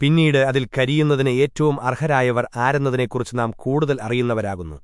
പിന്നീട് അതിൽ കരിയുന്നതിന് ഏറ്റവും അർഹരായവർ ആരെന്നതിനെക്കുറിച്ച് നാം കൂടുതൽ അറിയുന്നവരാകുന്നു.